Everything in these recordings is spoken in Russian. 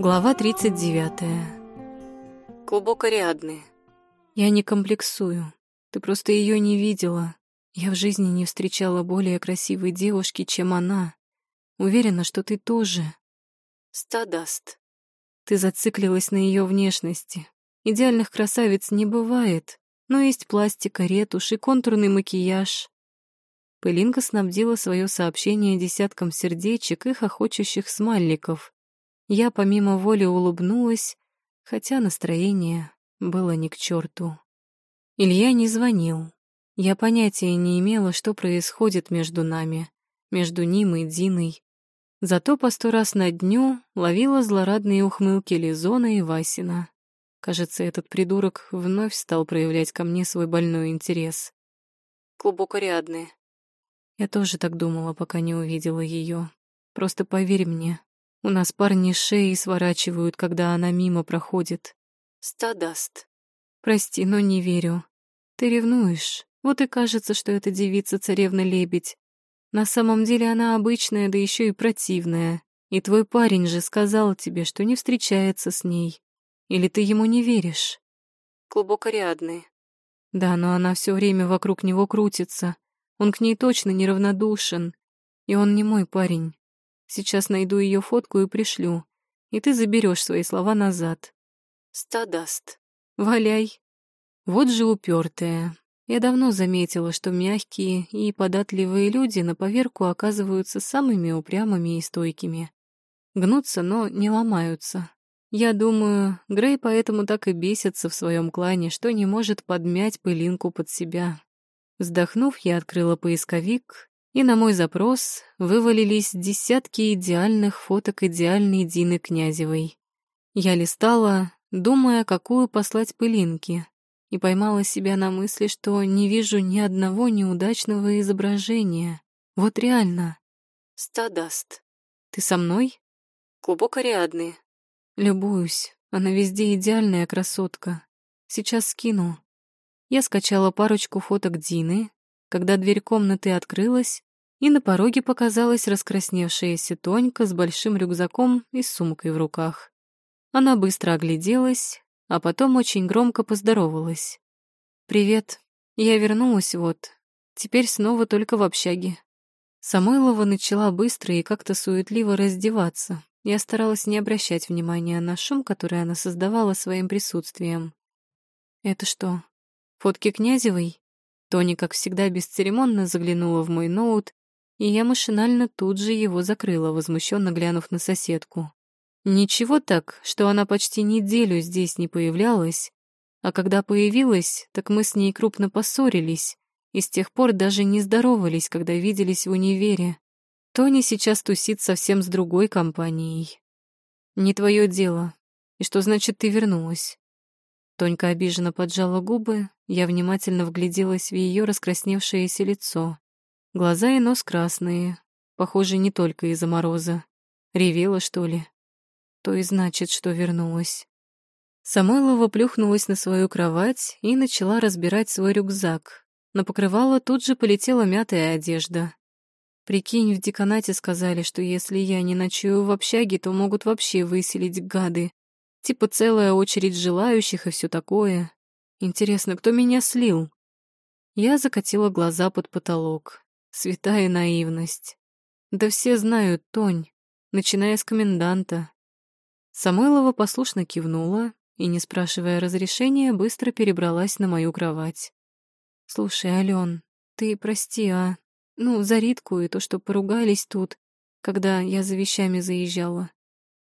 Глава 39. Клубок Ариадны. Я не комплексую. Ты просто ее не видела. Я в жизни не встречала более красивой девушки, чем она. Уверена, что ты тоже. Стадаст. Ты зациклилась на ее внешности. Идеальных красавиц не бывает, но есть пластика, ретушь и контурный макияж. Пылинка снабдила свое сообщение десятком сердечек и хохочущих смайликов. Я помимо воли улыбнулась, хотя настроение было ни к черту. Илья не звонил. Я понятия не имела, что происходит между нами, между ним и Диной. Зато по сто раз на дню ловила злорадные ухмылки Лизона и Васина. Кажется, этот придурок вновь стал проявлять ко мне свой больной интерес. Клубок Ариадны. Я тоже так думала, пока не увидела ее. Просто поверь мне, у нас парни шеи сворачивают, когда она мимо проходит. Стадаст. Прости, но не верю. Ты ревнуешь. Вот и кажется, что эта девица царевна-лебедь. На самом деле она обычная, да еще и противная. И твой парень же сказал тебе, что не встречается с ней. Или ты ему не веришь? Клубок Ариадны. Да, но она все время вокруг него крутится. Он к ней точно неравнодушен. И он не мой парень. Сейчас найду ее фотку и пришлю, и ты заберешь свои слова назад. Стадаст. Валяй. Вот же упертая. Я давно заметила, что мягкие и податливые люди на поверку оказываются самыми упрямыми и стойкими. Гнутся, но не ломаются. Я думаю, Грей поэтому так и бесится в своем клане, что не может подмять пылинку под себя. Вздохнув, я открыла поисковик и на мой запрос вывалились десятки идеальных фоток идеальной Дины Князевой. Я листала, думая, какую послать пылинки, и поймала себя на мысли, что не вижу ни одного неудачного изображения. Вот реально. Стадаст. Ты со мной? Клубок Ариадны. Любуюсь. Она везде идеальная красотка. Сейчас скину. Я скачала парочку фоток Дины. Когда дверь комнаты открылась, и на пороге показалась раскрасневшаяся Тонька с большим рюкзаком и сумкой в руках. Она быстро огляделась, а потом очень громко поздоровалась. «Привет. Я вернулась вот. Теперь снова только в общаге». Самойлова начала быстро и как-то суетливо раздеваться. Я старалась не обращать внимания на шум, который она создавала своим присутствием. «Это что, фотки Князевой?» Тони, как всегда, бесцеремонно заглянула в мой ноут и я машинально тут же его закрыла, возмущенно глянув на соседку. Ничего так, что она почти неделю здесь не появлялась, а когда появилась, так мы с ней крупно поссорились, и с тех пор даже не здоровались, когда виделись в универе. Тони сейчас тусит совсем с другой компанией. Не твое дело. И что значит ты вернулась? Тонька обиженно поджала губы, я внимательно вгляделась в ее раскрасневшееся лицо. Глаза и нос красные, похоже, не только из-за мороза. Ревела, что ли? То и значит, что вернулась. Самойлова плюхнулась на свою кровать и начала разбирать свой рюкзак. На покрывало тут же полетела мятая одежда. Прикинь, в деканате сказали, что если я не ночую в общаге, то могут вообще выселить гады. Типа целая очередь желающих и все такое. Интересно, кто меня слил? Я закатила глаза под потолок. Святая наивность. Да все знают Тонь, начиная с коменданта. Самойлова послушно кивнула и, не спрашивая разрешения, быстро перебралась на мою кровать. «Слушай, Ален, ты прости, а? Ну, за Ритку и то, что поругались тут, когда я за вещами заезжала.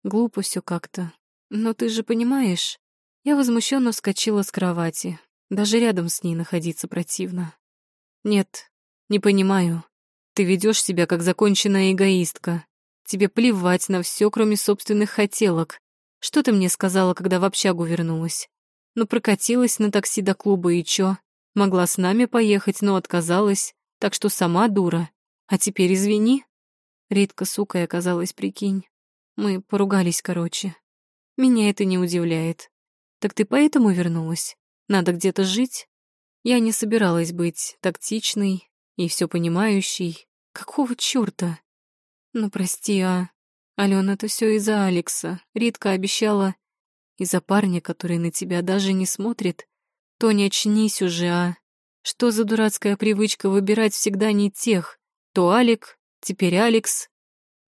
Глупо все как-то. Но ты же понимаешь...» Я возмущенно вскочила с кровати. Даже рядом с ней находиться противно. Нет, не понимаю. Ты ведешь себя как законченная эгоистка. Тебе плевать на все, кроме собственных хотелок. Что ты мне сказала, когда в общагу вернулась? Ну, прокатилась на такси до клуба и чё? Могла с нами поехать, но отказалась, так что сама дура. А теперь извини. Редко сукой оказалась, прикинь. Мы поругались, короче. Меня это не удивляет. Так ты поэтому вернулась? Надо где-то жить? Я не собиралась быть тактичной, и все понимающий. Какого чёрта? Ну, прости, а... Алена, это все из-за Алекса. Ритка обещала... Из-за парня, который на тебя даже не смотрит. Тоня, очнись уже, а. Что за дурацкая привычка выбирать всегда не тех? То Алик, теперь Алекс.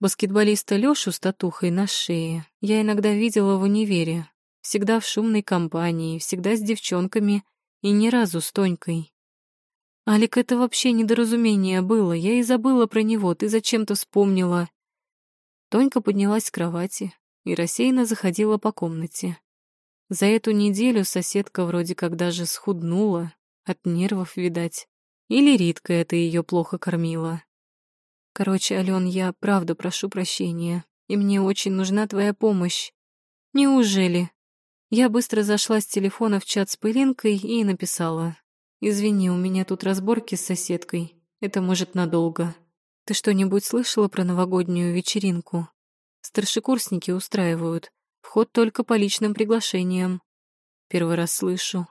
Баскетболиста Лёшу с татухой на шее я иногда видела в универе. Всегда в шумной компании, всегда с девчонками и ни разу с Тонькой. Алик, это вообще недоразумение было, я и забыла про него, ты зачем-то вспомнила. Тонька поднялась с кровати и рассеянно заходила по комнате. За эту неделю соседка вроде как даже схуднула, от нервов, видать. Или Ритка это ее плохо кормила. Короче, Ален, я правда прошу прощения, и мне очень нужна твоя помощь. Неужели? Я быстро зашла с телефона в чат с пылинкой и написала. «Извини, у меня тут разборки с соседкой. Это может надолго. Ты что-нибудь слышала про новогоднюю вечеринку? Старшекурсники устраивают. Вход только по личным приглашениям. Первый раз слышу.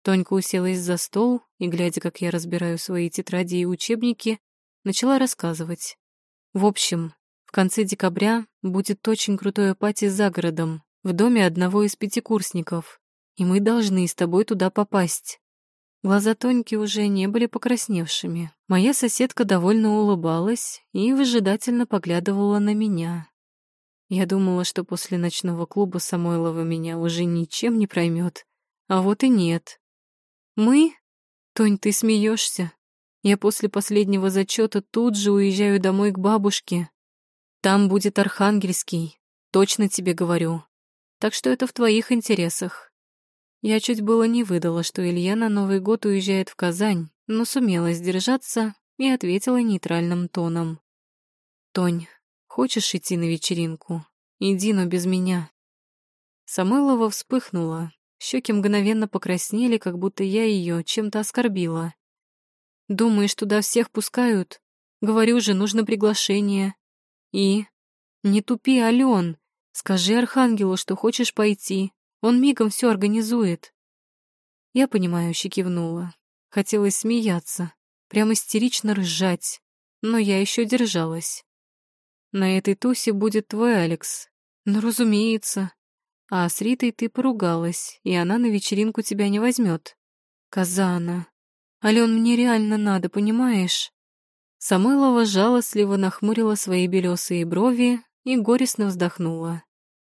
Тонька уселась за стол и, глядя, как я разбираю свои тетради и учебники, начала рассказывать. В общем, в конце декабря будет очень крутое пати за городом, в доме одного из пятикурсников, и мы должны с тобой туда попасть. Глаза Тоньки уже не были покрасневшими. Моя соседка довольно улыбалась и выжидательно поглядывала на меня. Я думала, что после ночного клуба Самойлова меня уже ничем не проймет, а вот и нет. Мы? Тонь, ты смеешься? Я после последнего зачета тут же уезжаю домой к бабушке. Там будет Архангельский, точно тебе говорю. Так что это в твоих интересах. Я чуть было не выдала, что Илья на Новый год уезжает в Казань, но сумела сдержаться и ответила нейтральным тоном. «Тонь, хочешь идти на вечеринку? Иди, но без меня». Самойлова вспыхнула, щеки мгновенно покраснели, как будто я ее чем-то оскорбила. Думаешь, туда всех пускают? Говорю же, нужно приглашение. И? Не тупи, Ален. Скажи Архангелу, что хочешь пойти. Он мигом все организует. Я понимающе кивнула. Хотелось смеяться, прямо истерично ржать, но я еще держалась. На этой тусе будет твой Алекс. Ну, разумеется. А с Ритой ты поругалась, и она на вечеринку тебя не возьмет. Коза она. Ален, мне реально надо, понимаешь? Самойлова жалостливо нахмурила свои белесые брови и горестно вздохнула.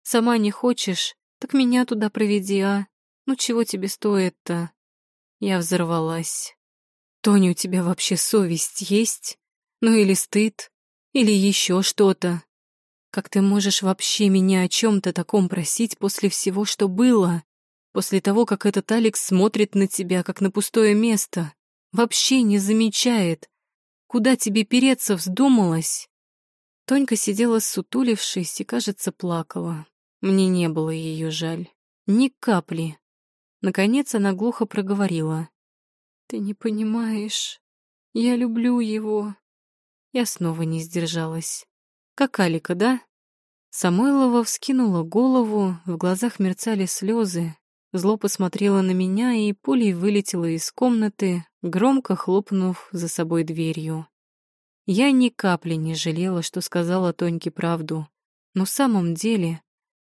Сама не хочешь, так меня туда проведи, а? Ну чего тебе стоит-то? Я взорвалась. Тони, у тебя вообще совесть есть? Ну или стыд? Или еще что-то? Как ты можешь вообще меня о чем-то таком просить после всего, что было? После того, как этот Алекс смотрит на тебя, как на пустое место, вообще не замечает. Куда тебе переться вздумалось? Тонька сидела сутулившись и, кажется, плакала. Мне не было ее жаль. Ни капли. Наконец она глухо проговорила. «Ты не понимаешь. Я люблю его». Я снова не сдержалась. «Как Алика, да?» Самойлова вскинула голову, в глазах мерцали слезы, Зло посмотрела на меня и пулей вылетела из комнаты, громко хлопнув за собой дверью. Я ни капли не жалела, что сказала Тоньке правду. Но в самом деле,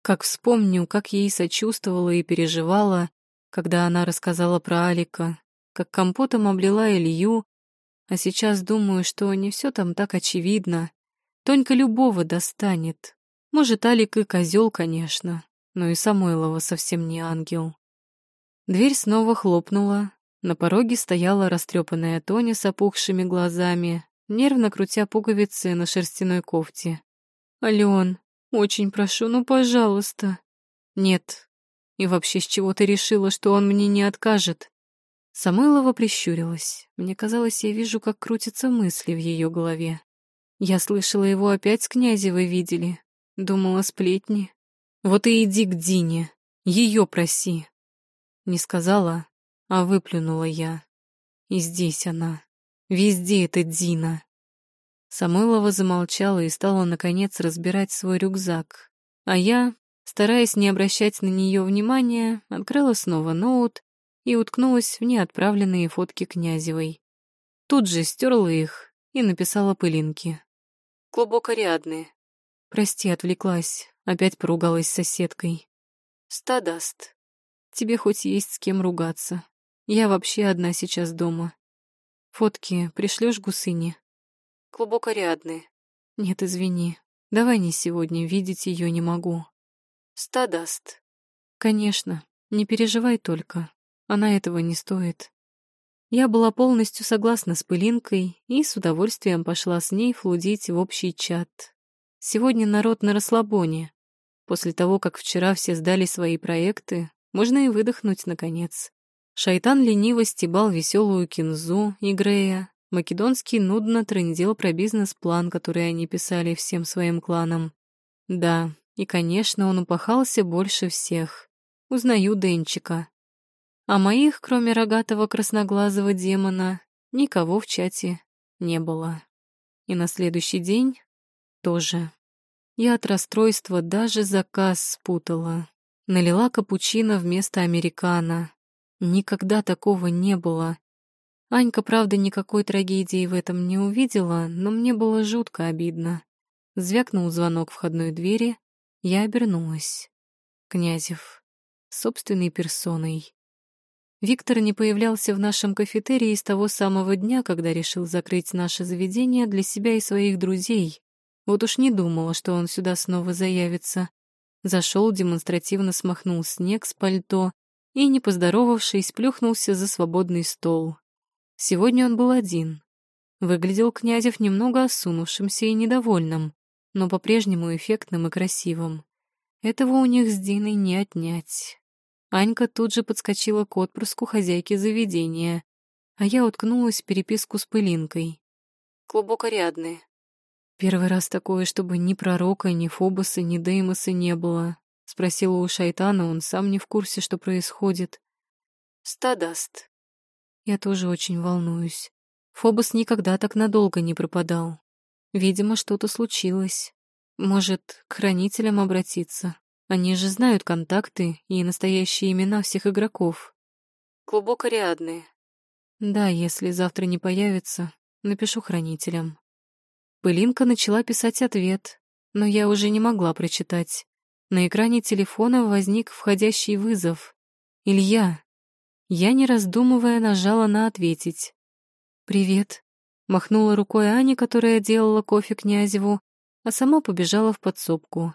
как вспомню, как ей сочувствовала и переживала, когда она рассказала про Алика, как компотом облила Илью, а сейчас думаю, что не все там так очевидно. Тонька любого достанет. Может, Алик и козел, конечно, но и Самойлова совсем не ангел. Дверь снова хлопнула. На пороге стояла растрепанная Тоня с опухшими глазами, нервно крутя пуговицы на шерстяной кофте. «Ален, очень прошу, ну, пожалуйста». «Нет. И вообще, с чего ты решила, что он мне не откажет?» Самойлова прищурилась. Мне казалось, я вижу, как крутятся мысли в ее голове. Я слышала, его опять с Князевой видели. Думала, сплетни. Вот и иди к Дине, ее проси. Не сказала, а выплюнула я. И здесь она. Везде эта Дина. Самойлова замолчала и стала, наконец, разбирать свой рюкзак. А я, стараясь не обращать на нее внимания, открыла снова ноут и уткнулась в неотправленные фотки Князевой. Тут же стерла их и написала пылинки. Глубоко рядные. Прости, отвлеклась. Опять поругалась с соседкой. Стадаст. Тебе хоть есть с кем ругаться. Я вообще одна сейчас дома. Фотки пришлешь гусыне? Глубокорядные. Нет, извини. Давай не сегодня, видеть ее не могу. Стадаст. Конечно, не переживай только. Она этого не стоит. Я была полностью согласна с Пылинкой и с удовольствием пошла с ней флудить в общий чат. Сегодня народ на расслабоне. После того, как вчера все сдали свои проекты, можно и выдохнуть наконец. Шайтан лениво стебал веселую кинзу и Грея. Македонский нудно трындел про бизнес-план, который они писали всем своим кланам. Да, и, конечно, он упахался больше всех. Узнаю Денчика. А моих, кроме рогатого красноглазого демона, никого в чате не было. И на следующий день тоже. Я от расстройства даже заказ спутала. Налила капучино вместо американо. Никогда такого не было. Анька, правда, никакой трагедии в этом не увидела, но мне было жутко обидно. Звякнул звонок входной двери, я обернулась. Князев. Собственной персоной. Виктор не появлялся в нашем кафетерии с того самого дня, когда решил закрыть наше заведение для себя и своих друзей. Вот уж не думала, что он сюда снова заявится. Зашел, демонстративно смахнул снег с пальто и, не поздоровавшись, плюхнулся за свободный стол. Сегодня он был один. Выглядел Князев немного осунувшимся и недовольным, но по-прежнему эффектным и красивым. Этого у них с Диной не отнять. Анька тут же подскочила к отпрыску хозяйки заведения, а я уткнулась в переписку с пылинкой. Глубокорядные. Первый раз такое, чтобы ни пророка, ни Фобоса, ни Деймоса не было. Спросила у шайтана, он сам не в курсе, что происходит. Стадаст. Я тоже очень волнуюсь. Фобос никогда так надолго не пропадал. Видимо, что-то случилось. Может, к хранителям обратиться. Они же знают контакты и настоящие имена всех игроков. Глубоко рядные. Да, если завтра не появится, напишу хранителям. Пылинка начала писать ответ, но я уже не могла прочитать. На экране телефона возник входящий вызов. Илья. Я, не раздумывая, нажала на «ответить». «Привет», — махнула рукой Аня, которая делала кофе Князеву, а сама побежала в подсобку.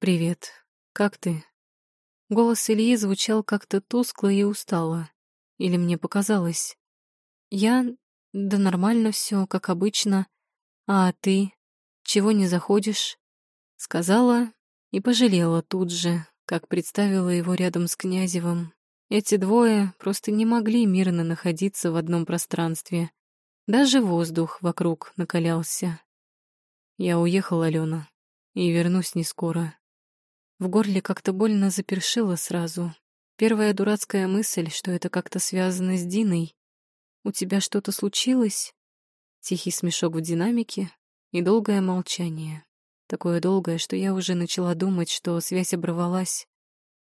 «Привет. Как ты?» Голос Ильи звучал как-то тускло и устало. Или мне показалось? Я... Да нормально все, как обычно. А ты? Чего не заходишь? Сказала и пожалела тут же, как представила его рядом с Князевым. Эти двое просто не могли мирно находиться в одном пространстве. Даже воздух вокруг накалялся. Я уехал, Алена, и вернусь не скоро. В горле как-то больно запершило сразу. Первая дурацкая мысль, что это как-то связано с Диной. «У тебя что-то случилось?» Тихий смешок в динамике и долгое молчание. Такое долгое, что я уже начала думать, что связь оборвалась.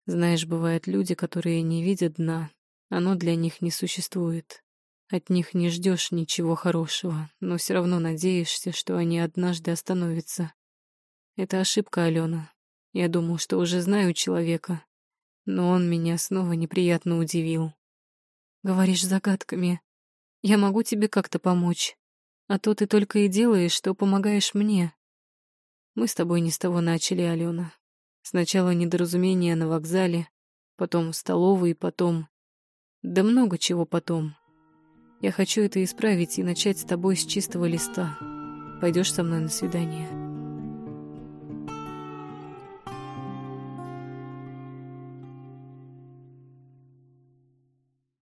Знаешь, бывают люди, которые не видят дна. Оно для них не существует. От них не ждешь ничего хорошего, но все равно надеешься, что они однажды остановятся. Это ошибка, Алена. Я думал, что уже знаю человека, но он меня снова неприятно удивил. Говоришь загадками. Я могу тебе как-то помочь, а то ты только и делаешь, что помогаешь мне. Мы с тобой не с того начали, Алена. Сначала недоразумение на вокзале, потом в столовой, потом... Да много чего потом. Я хочу это исправить и начать с тобой с чистого листа. Пойдешь со мной на свидание?»